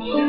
Yeah.